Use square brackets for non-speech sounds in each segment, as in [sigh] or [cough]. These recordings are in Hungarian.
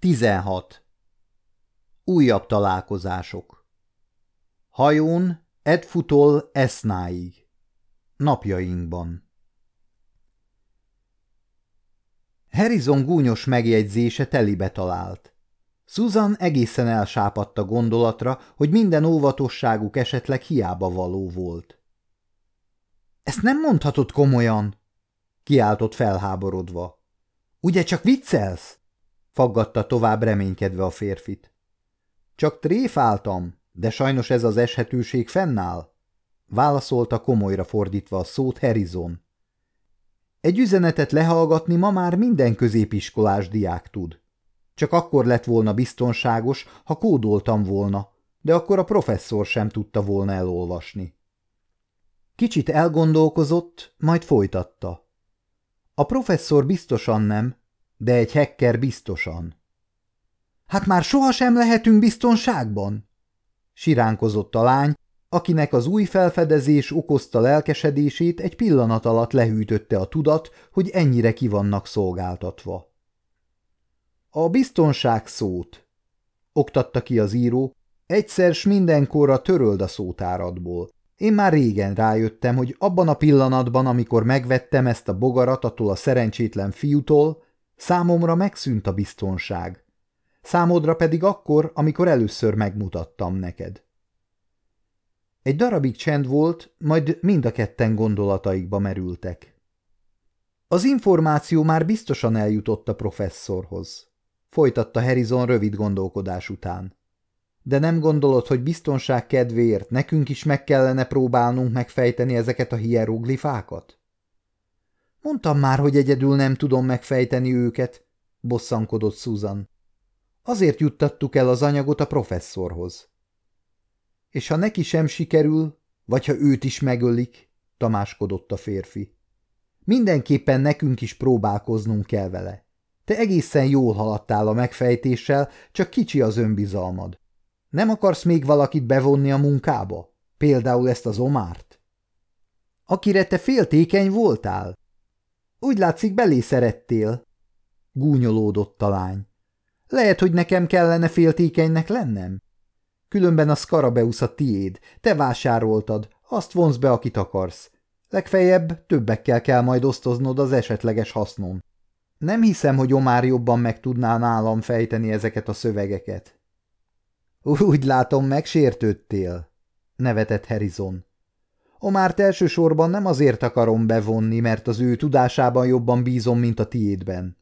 16. Újabb találkozások Hajón Edfutol Esznáig Napjainkban Harrison gúnyos megjegyzése telibe talált. Susan egészen elsápadt a gondolatra, hogy minden óvatosságuk esetleg hiába való volt. – Ezt nem mondhatod komolyan! – kiáltott felháborodva. – Ugye csak viccelsz? Faggatta tovább reménykedve a férfit. Csak tréfáltam, de sajnos ez az eshetőség fennáll, válaszolta komolyra fordítva a szót Harrison. Egy üzenetet lehallgatni ma már minden középiskolás diák tud. Csak akkor lett volna biztonságos, ha kódoltam volna, de akkor a professzor sem tudta volna elolvasni. Kicsit elgondolkozott, majd folytatta. A professzor biztosan nem, de egy hacker biztosan. Hát már sohasem lehetünk biztonságban? Siránkozott a lány, akinek az új felfedezés okozta lelkesedését egy pillanat alatt lehűtötte a tudat, hogy ennyire ki vannak szolgáltatva. A biztonság szót, oktatta ki az író, egyszer s mindenkorra töröld a szótáradból. Én már régen rájöttem, hogy abban a pillanatban, amikor megvettem ezt a bogarat attól a szerencsétlen fiútól, Számomra megszűnt a biztonság. Számodra pedig akkor, amikor először megmutattam neked. Egy darabig csend volt, majd mind a ketten gondolataikba merültek. Az információ már biztosan eljutott a professzorhoz. Folytatta Harrison rövid gondolkodás után. De nem gondolod, hogy biztonság kedvéért nekünk is meg kellene próbálnunk megfejteni ezeket a hieroglifákat? Mondtam már, hogy egyedül nem tudom megfejteni őket, bosszankodott Susan. Azért juttattuk el az anyagot a professzorhoz. És ha neki sem sikerül, vagy ha őt is megölik, tamáskodott a férfi. Mindenképpen nekünk is próbálkoznunk kell vele. Te egészen jól haladtál a megfejtéssel, csak kicsi az önbizalmad. Nem akarsz még valakit bevonni a munkába? Például ezt az Omárt? Akire te féltékeny voltál? Úgy látszik, belé szerettél. Gúnyolódott a lány. Lehet, hogy nekem kellene féltékenynek lennem? Különben a Skarabeusz a tiéd, te vásároltad, azt vonz be, akit akarsz. Legfeljebb többekkel kell majd osztoznod az esetleges hasznon. Nem hiszem, hogy Omár jobban meg tudná nálam fejteni ezeket a szövegeket. Úgy látom, megsértődtél, nevetett Harrison. Omárt elsősorban nem azért akarom bevonni, mert az ő tudásában jobban bízom, mint a tiédben.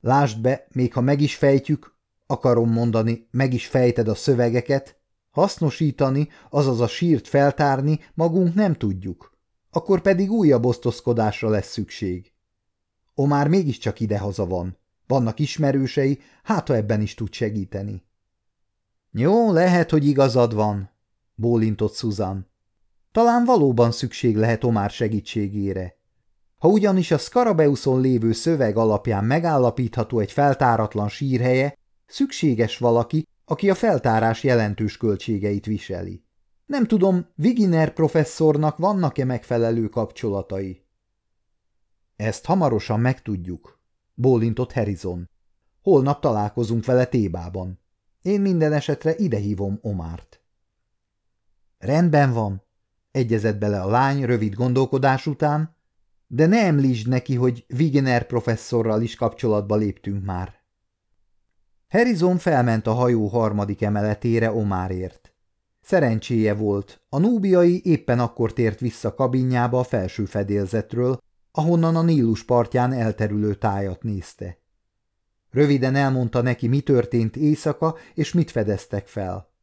Lásd be, még ha meg is fejtjük, akarom mondani, meg is fejted a szövegeket, hasznosítani, azaz a sírt feltárni magunk nem tudjuk. Akkor pedig újabb osztozkodásra lesz szükség. Omár mégiscsak idehaza van. Vannak ismerősei, hát ha ebben is tud segíteni. Jó, lehet, hogy igazad van, bólintott Susan. Talán valóban szükség lehet Omár segítségére. Ha ugyanis a Skarabeuszon lévő szöveg alapján megállapítható egy feltáratlan sírhelye, szükséges valaki, aki a feltárás jelentős költségeit viseli. Nem tudom, Viginer professzornak vannak-e megfelelő kapcsolatai? Ezt hamarosan megtudjuk, bólintott Harrison. Holnap találkozunk vele Tébában. Én minden esetre idehívom Omárt. Rendben van, egyezett bele a lány rövid gondolkodás után, de ne említsd neki, hogy Wigener professzorral is kapcsolatba léptünk már. Harrison felment a hajó harmadik emeletére Omárért. Szerencséje volt, a núbiai éppen akkor tért vissza kabinjába a felső fedélzetről, ahonnan a Nílus partján elterülő tájat nézte. Röviden elmondta neki, mi történt éjszaka, és mit fedeztek fel.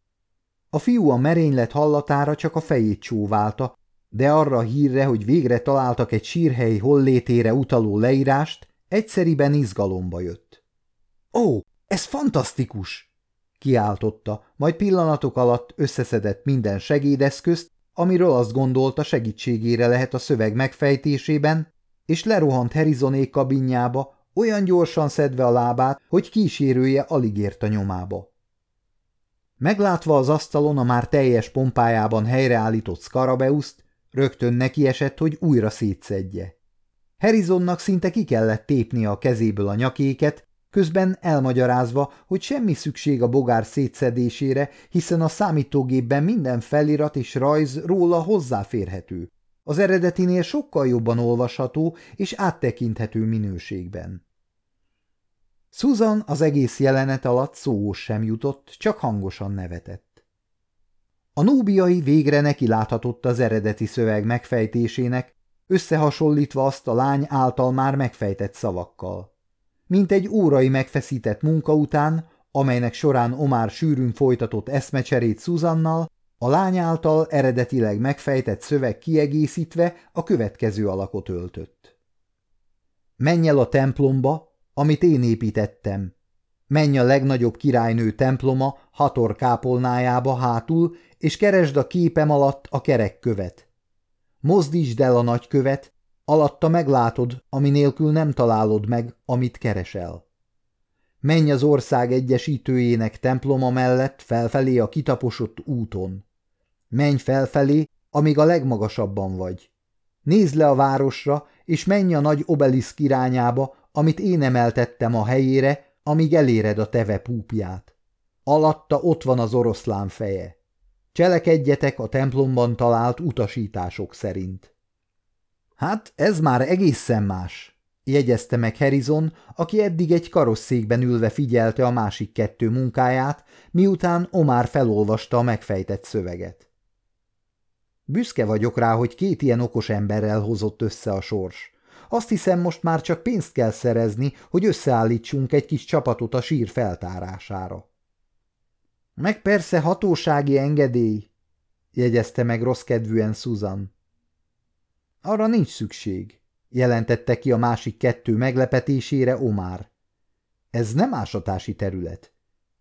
A fiú a merénylet hallatára csak a fejét csóválta, de arra a hírre, hogy végre találtak egy sírhely hollétére utaló leírást, egyszeriben izgalomba jött. – Ó, ez fantasztikus! – kiáltotta, majd pillanatok alatt összeszedett minden segédeszközt, amiről azt gondolta segítségére lehet a szöveg megfejtésében, és lerohant Herizonék kabinjába, olyan gyorsan szedve a lábát, hogy kísérője alig ért a nyomába. Meglátva az asztalon a már teljes pompájában helyreállított Scarabeuszt, rögtön nekiesett, hogy újra szétszedje. Harrisonnak szinte ki kellett tépnie a kezéből a nyakéket, közben elmagyarázva, hogy semmi szükség a bogár szétszedésére, hiszen a számítógépben minden felirat és rajz róla hozzáférhető. Az eredetinél sokkal jobban olvasható és áttekinthető minőségben. Susan az egész jelenet alatt szó sem jutott, csak hangosan nevetett. A nóbiai végre neki láthatott az eredeti szöveg megfejtésének, összehasonlítva azt a lány által már megfejtett szavakkal. Mint egy órai megfeszített munka után, amelynek során Omár sűrűn folytatott eszmecserét Szuzannal, a lány által eredetileg megfejtett szöveg kiegészítve a következő alakot öltött. Menj el a templomba, amit én építettem. Menj a legnagyobb királynő temploma Hator kápolnájába hátul, és keresd a képem alatt a kerekkövet. Mozdítsd el a nagykövet, alatta meglátod, ami nélkül nem találod meg, amit keresel. Menj az ország egyesítőjének temploma mellett felfelé a kitaposott úton. Menj felfelé, amíg a legmagasabban vagy. Nézd le a városra, és menj a nagy obeliszk irányába, amit én emeltettem a helyére, amíg eléred a teve púpját. Alatta ott van az oroszlán feje. Cselekedjetek a templomban talált utasítások szerint. Hát ez már egészen más, jegyezte meg Harrison, aki eddig egy karosszékben ülve figyelte a másik kettő munkáját, miután Omar felolvasta a megfejtett szöveget. Büszke vagyok rá, hogy két ilyen okos emberrel hozott össze a sors. Azt hiszem, most már csak pénzt kell szerezni, hogy összeállítsunk egy kis csapatot a sír feltárására. Meg persze hatósági engedély, jegyezte meg rossz kedvűen Susan. Arra nincs szükség, jelentette ki a másik kettő meglepetésére Omar. Ez nem ásatási terület.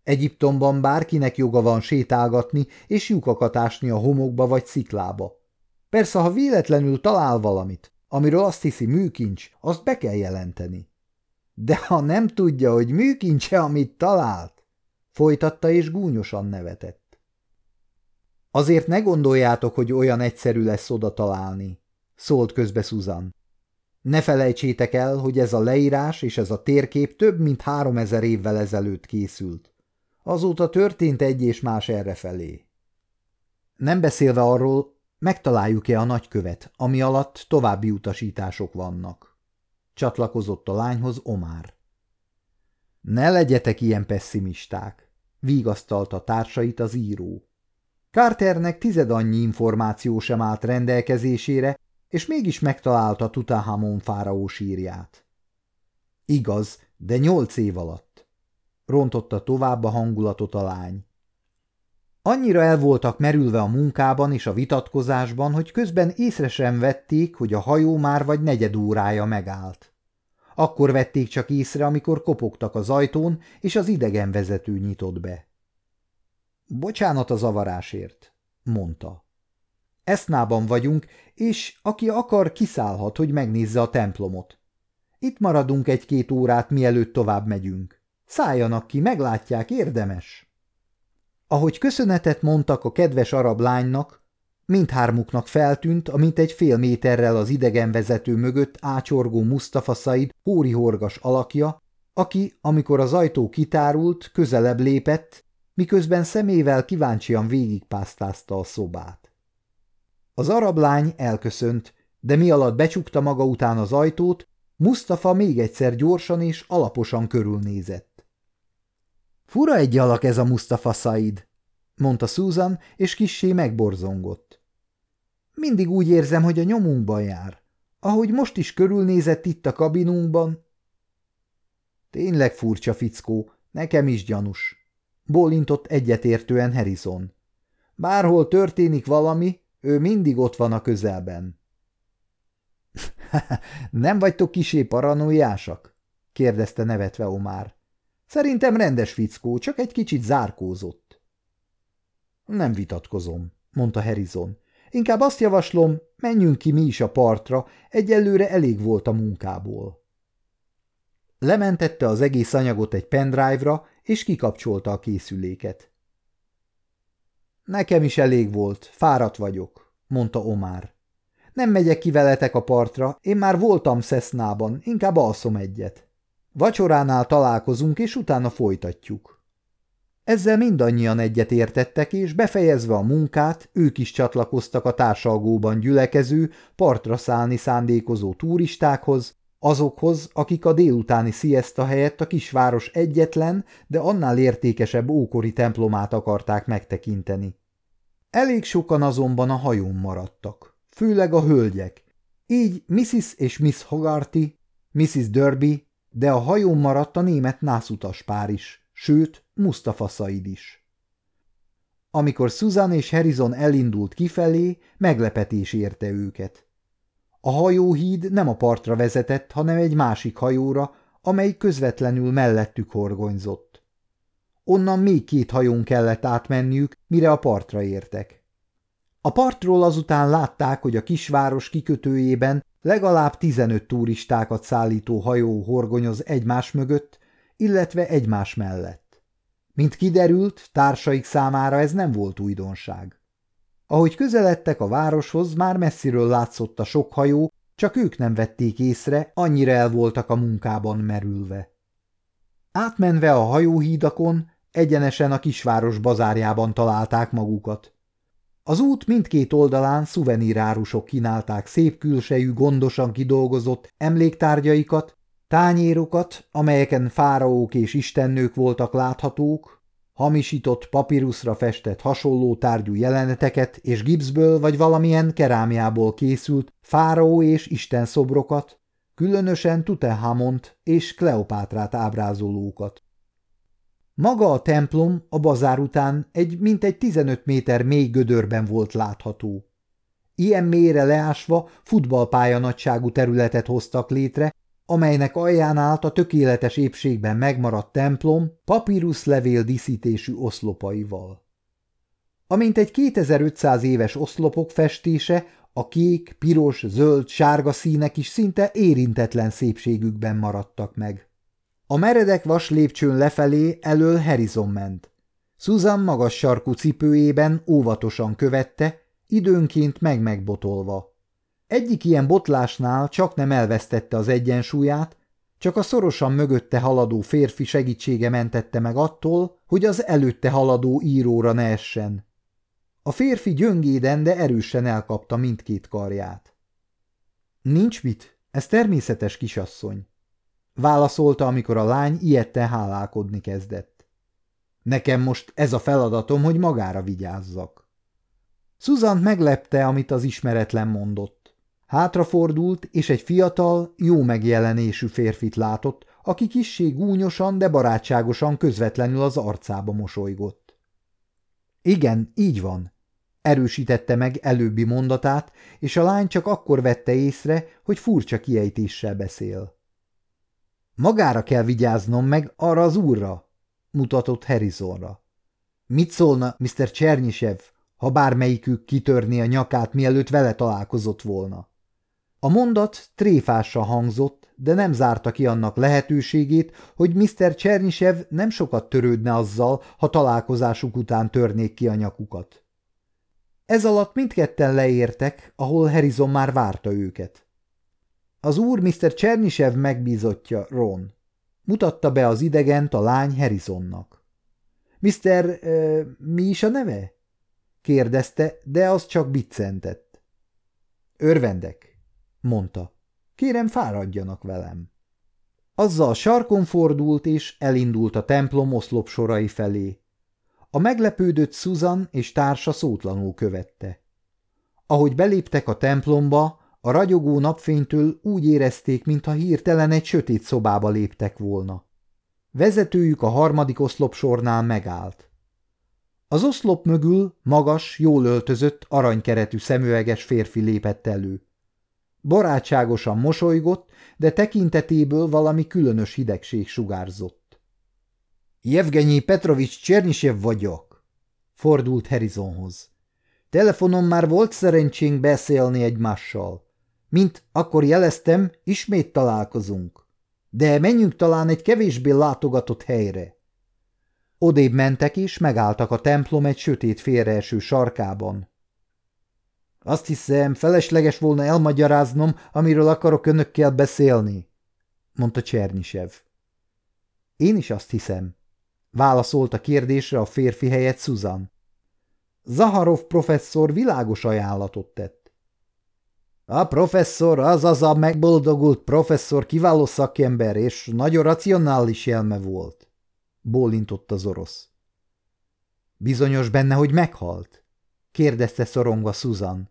Egyiptomban bárkinek joga van sétálgatni és lyukakat ásni a homokba vagy sziklába. Persze, ha véletlenül talál valamit, amiről azt hiszi műkincs, azt be kell jelenteni. De ha nem tudja, hogy műkincse, amit talált, folytatta és gúnyosan nevetett. Azért ne gondoljátok, hogy olyan egyszerű lesz oda találni, szólt közbe Susan. Ne felejtsétek el, hogy ez a leírás és ez a térkép több mint három ezer évvel ezelőtt készült. Azóta történt egy és más errefelé. Nem beszélve arról, megtaláljuk-e a nagykövet, ami alatt további utasítások vannak. Csatlakozott a lányhoz Omár. Ne legyetek ilyen pessimisták, vigasztalta társait az író. Carternek tized annyi információ sem állt rendelkezésére, és mégis megtalálta Tutahamon fáraó sírját. Igaz, de nyolc év alatt. Rontotta tovább a hangulatot a lány. Annyira el voltak merülve a munkában és a vitatkozásban, hogy közben észre sem vették, hogy a hajó már vagy negyed órája megállt. Akkor vették csak észre, amikor kopogtak az ajtón, és az idegenvezető nyitott be. Bocsánat a zavarásért, mondta. Esznában vagyunk, és aki akar, kiszállhat, hogy megnézze a templomot. Itt maradunk egy-két órát, mielőtt tovább megyünk. Szálljanak ki, meglátják, érdemes. Ahogy köszönetet mondtak a kedves arab lánynak, mindhármuknak feltűnt, amint egy fél méterrel az idegenvezető mögött ácsorgó Mustafa Said horgas alakja, aki, amikor az ajtó kitárult, közelebb lépett, miközben szemével kíváncsian végigpásztázta a szobát. Az arab lány elköszönt, de mi alatt becsukta maga után az ajtót, Mustafa még egyszer gyorsan és alaposan körülnézett. Fura egy alak ez a Mustafa Said, mondta Susan, és kissé megborzongott. Mindig úgy érzem, hogy a nyomunkban jár. Ahogy most is körülnézett itt a kabinunkban. Tényleg furcsa fickó, nekem is gyanús. Bólintott egyetértően Harrison. Bárhol történik valami, ő mindig ott van a közelben. [laughs] – Nem vagytok kisé paranoiásak? – kérdezte nevetve Omár. – Szerintem rendes fickó, csak egy kicsit zárkózott. – Nem vitatkozom – mondta Harrison. – Inkább azt javaslom, menjünk ki mi is a partra, egyelőre elég volt a munkából. Lementette az egész anyagot egy pendrive-ra, és kikapcsolta a készüléket. Nekem is elég volt, fáradt vagyok, mondta Omár. Nem megyek ki veletek a partra, én már voltam Szesznában, inkább alszom egyet. Vacsoránál találkozunk, és utána folytatjuk. Ezzel mindannyian egyet értettek, és befejezve a munkát, ők is csatlakoztak a társalgóban gyülekező, partra szállni szándékozó turistákhoz, azokhoz, akik a délutáni sziesta helyett a kisváros egyetlen, de annál értékesebb ókori templomát akarták megtekinteni. Elég sokan azonban a hajón maradtak, főleg a hölgyek. Így Mrs. és Miss Hogarty, Mrs. Derby, de a hajón maradt a német nászutas pár is, sőt, Mustafa Said is. Amikor Susan és Harrison elindult kifelé, meglepetés érte őket. A hajóhíd nem a partra vezetett, hanem egy másik hajóra, amely közvetlenül mellettük horgonyzott. Onnan még két hajón kellett átmenniük, mire a partra értek. A partról azután látták, hogy a kisváros kikötőjében legalább 15 turistákat szállító hajó horgonyoz egymás mögött, illetve egymás mellett. Mint kiderült, társaik számára ez nem volt újdonság. Ahogy közeledtek a városhoz, már messziről látszott a sok hajó, csak ők nem vették észre, annyira el voltak a munkában merülve. Átmenve a hajóhídakon, egyenesen a kisváros bazárjában találták magukat. Az út mindkét oldalán szuvenírárusok kínálták szép külsejű, gondosan kidolgozott emléktárgyaikat, tányérokat, amelyeken fáraók és istennők voltak láthatók, hamisított papíruszra festett hasonló tárgyú jeleneteket és gipszből vagy valamilyen kerámiából készült fáraó és isten szobrokat, különösen Tutenhamont és Kleopátrát ábrázolókat. Maga a templom a bazár után egy mintegy 15 méter mély gödörben volt látható. Ilyen mélyre leásva futballpálya nagyságú területet hoztak létre, amelynek alján állt a tökéletes épségben megmaradt templom papíruszlevél díszítésű oszlopaival. Amint egy 2500 éves oszlopok festése, a kék, piros, zöld, sárga színek is szinte érintetlen szépségükben maradtak meg. A meredek vas lépcsőn lefelé elől Harrison ment. Susan magas sarkú cipőjében óvatosan követte, időnként meg-megbotolva. Egyik ilyen botlásnál csak nem elvesztette az egyensúlyát, csak a szorosan mögötte haladó férfi segítsége mentette meg attól, hogy az előtte haladó íróra ne essen. A férfi gyöngéden, de erősen elkapta mindkét karját. Nincs mit, ez természetes kisasszony. Válaszolta, amikor a lány ilyetten hálálkodni kezdett. Nekem most ez a feladatom, hogy magára vigyázzak. Susan meglepte, amit az ismeretlen mondott. Hátrafordult, és egy fiatal, jó megjelenésű férfit látott, aki kissé gúnyosan, de barátságosan közvetlenül az arcába mosolygott. Igen, így van, erősítette meg előbbi mondatát, és a lány csak akkor vette észre, hogy furcsa kiejtéssel beszél. Magára kell vigyáznom meg arra az úrra, mutatott Harrisonra. Mit szólna Mr. Csernyisev, ha bármelyikük kitörné a nyakát, mielőtt vele találkozott volna? A mondat tréfásra hangzott, de nem zárta ki annak lehetőségét, hogy Mr. Csernyisev nem sokat törődne azzal, ha találkozásuk után törnék ki a nyakukat. Ez alatt mindketten leértek, ahol Harrison már várta őket. Az úr Mr. Csernyisev megbízottja, Ron. Mutatta be az idegent a lány Harrisonnak. Mr. Uh, mi is a neve? kérdezte, de az csak biccentett. Örvendek mondta. Kérem, fáradjanak velem. Azzal sarkon fordult, és elindult a templom oszlop sorai felé. A meglepődött Susan és társa szótlanul követte. Ahogy beléptek a templomba, a ragyogó napfénytől úgy érezték, mintha hirtelen egy sötét szobába léptek volna. Vezetőjük a harmadik oszlopsornál megállt. Az oszlop mögül magas, jól öltözött, aranykeretű szemüveges férfi lépett elő. Barátságosan mosolygott, de tekintetéből valami különös hidegség sugárzott. – Jevgenyi Petrovics Csernyisev vagyok – fordult Harrisonhoz. – Telefonon már volt szerencsénk beszélni egymással. Mint akkor jeleztem, ismét találkozunk. De menjünk talán egy kevésbé látogatott helyre. Odébb mentek és megálltak a templom egy sötét félreeső sarkában. Azt hiszem, felesleges volna elmagyaráznom, amiről akarok önökkel beszélni, mondta Csernyisev. Én is azt hiszem. Válaszolt a kérdésre a férfi helyett Susan. Zaharov professzor világos ajánlatot tett. A professzor az az a megboldogult professzor kiváló szakember, és nagyon racionális jelme volt, bólintott az orosz. Bizonyos benne, hogy meghalt? kérdezte szorongva Susan.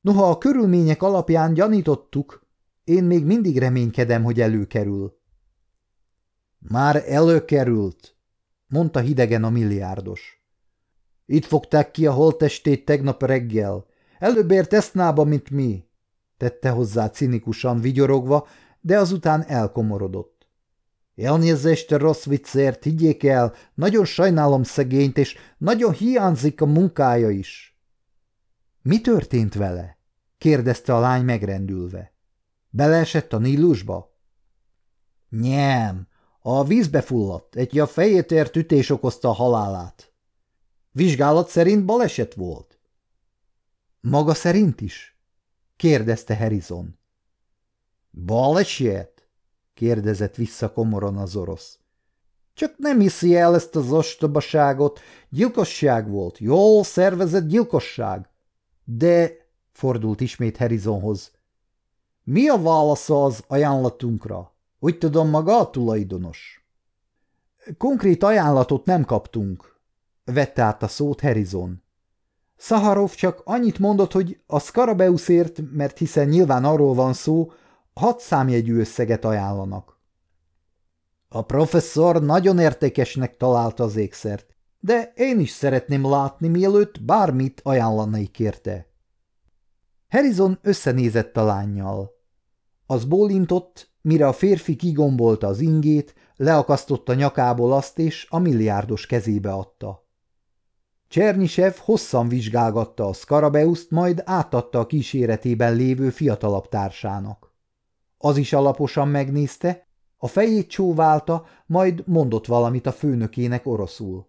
Noha a körülmények alapján gyanítottuk, én még mindig reménykedem, hogy előkerül. Már előkerült, mondta hidegen a milliárdos. Itt fogták ki a holtestét tegnap reggel. Előbb ért Esznába, mint mi, tette hozzá cinikusan vigyorogva, de azután elkomorodott. Elnézést a rossz viccért, higgyék el, nagyon sajnálom szegényt, és nagyon hiányzik a munkája is. Mi történt vele? kérdezte a lány megrendülve. Beleesett a Nílusba? Nem, a vízbe fulladt, egy a fejét ért ütés okozta a halálát. Vizsgálat szerint baleset volt. Maga szerint is? Kérdezte Harrison. Baleset? kérdezett vissza komoron az orosz. Csak nem hiszi el ezt az ostobaságot. Gyilkosság volt, jól szervezett gyilkosság. De, fordult ismét Harrisonhoz, mi a válasza az ajánlatunkra? Úgy tudom, maga a tulajdonos. Konkrét ajánlatot nem kaptunk, vette át a szót Harrison. Szaharov csak annyit mondott, hogy a Skarabeuszért, mert hiszen nyilván arról van szó, hat számjegyű összeget ajánlanak. A professzor nagyon értékesnek találta az ékszert, de én is szeretném látni, mielőtt bármit ajánlanék érte. Harrison összenézett a lányjal. Az bólintott, mire a férfi kigombolta az ingét, leakasztotta nyakából azt, és a milliárdos kezébe adta. Csernyisev hosszan vizsgálgatta a Skarabeuszt, majd átadta a kíséretében lévő fiatalabb társának. Az is alaposan megnézte, a fejét csóválta, majd mondott valamit a főnökének oroszul.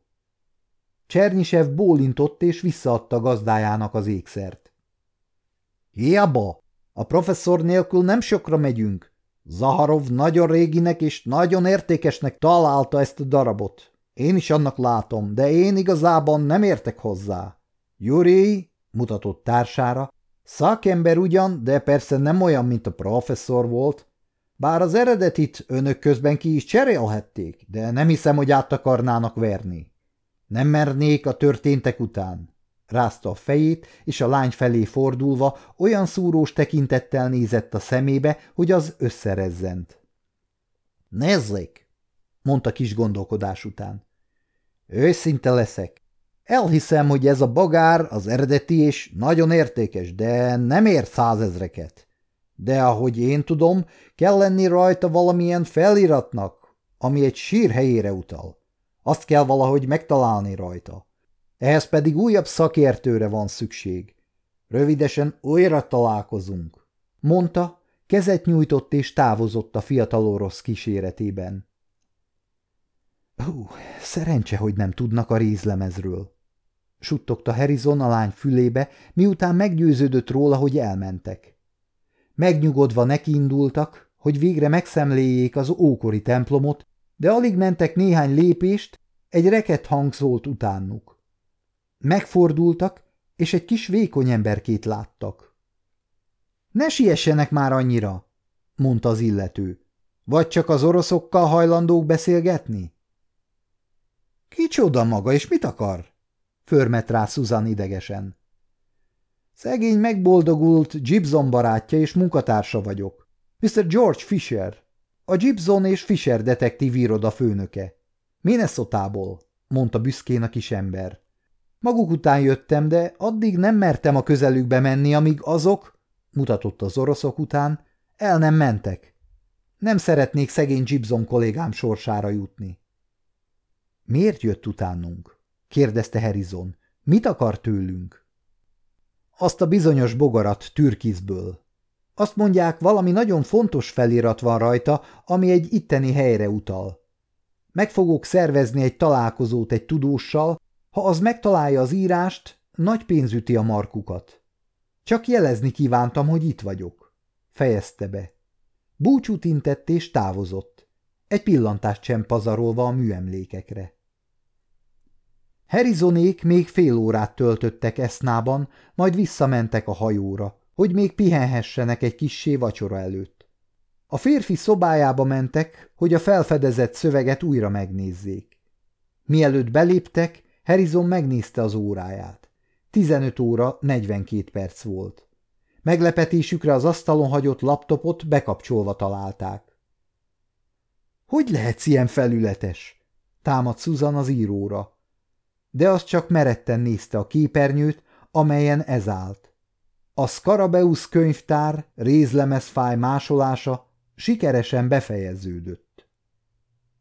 Csernyisev bólintott és visszaadta gazdájának az ékszert. – Hiába! A professzor nélkül nem sokra megyünk. Zaharov nagyon réginek és nagyon értékesnek találta ezt a darabot. Én is annak látom, de én igazában nem értek hozzá. Juri, mutatott társára, szakember ugyan, de persze nem olyan, mint a professzor volt. Bár az eredetit önök közben ki is cserélhették, de nem hiszem, hogy át akarnának verni. Nem mernék a történtek után. Rázta a fejét, és a lány felé fordulva olyan szúrós tekintettel nézett a szemébe, hogy az összerezzent. – Nézzék! – mondta kis gondolkodás után. – Őszinte leszek. Elhiszem, hogy ez a bagár az eredeti és nagyon értékes, de nem ér százezreket. De ahogy én tudom, kell lenni rajta valamilyen feliratnak, ami egy sír helyére utal. Azt kell valahogy megtalálni rajta. Ehhez pedig újabb szakértőre van szükség. Rövidesen újra találkozunk, mondta, kezet nyújtott és távozott a fiatal orosz kíséretében. Hú, szerencse, hogy nem tudnak a rézlemezről. Suttogta Harrison a lány fülébe, miután meggyőződött róla, hogy elmentek. Megnyugodva nekiindultak, hogy végre megszemléljék az ókori templomot, de alig mentek néhány lépést, egy reket hang szólt utánuk. Megfordultak, és egy kis vékony emberkét láttak. Ne siessenek már annyira, mondta az illető. Vagy csak az oroszokkal hajlandók beszélgetni? Kicsoda maga, és mit akar? Förmet rá Susan idegesen. Szegény megboldogult Gibson barátja és munkatársa vagyok. Mr. George Fisher, a Gibson és Fisher detektív iroda főnöke. Minnesota-ból, mondta büszkén a kis ember. Maguk után jöttem, de addig nem mertem a közelükbe menni, amíg azok, mutatott az oroszok után, el nem mentek. Nem szeretnék szegény Gibson kollégám sorsára jutni. Miért jött utánunk? kérdezte Harrison. Mit akar tőlünk? Azt a bizonyos bogarat türkizből. Azt mondják, valami nagyon fontos felirat van rajta, ami egy itteni helyre utal. Meg fogok szervezni egy találkozót egy tudóssal, ha az megtalálja az írást, nagy pénz üti a markukat. Csak jelezni kívántam, hogy itt vagyok. Fejezte be. Búcsút intett és távozott. egy pillantást sem pazarolva a műemlékekre. Herizonék még fél órát töltöttek Esznában, majd visszamentek a hajóra, hogy még pihenhessenek egy kissé vacsora előtt. A férfi szobájába mentek, hogy a felfedezett szöveget újra megnézzék. Mielőtt beléptek, Herizon megnézte az óráját. 15 óra 42 perc volt. Meglepetésükre az asztalon hagyott laptopot bekapcsolva találták. – Hogy lehetsz ilyen felületes? – támad Susan az íróra de az csak meretten nézte a képernyőt, amelyen ez állt. A Scarabeus könyvtár rézlemezfáj másolása sikeresen befejeződött.